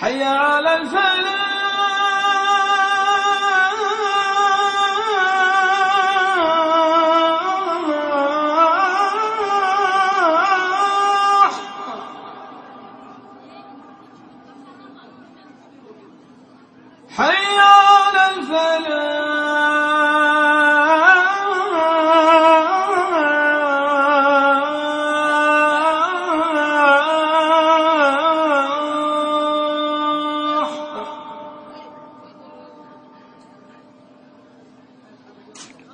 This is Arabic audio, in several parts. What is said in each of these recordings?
حي على الفلاح. حي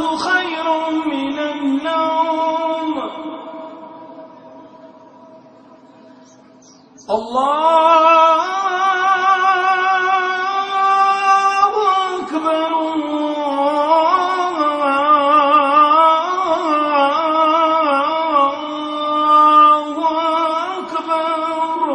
خير من النوم. الله أكبر الله أكبر.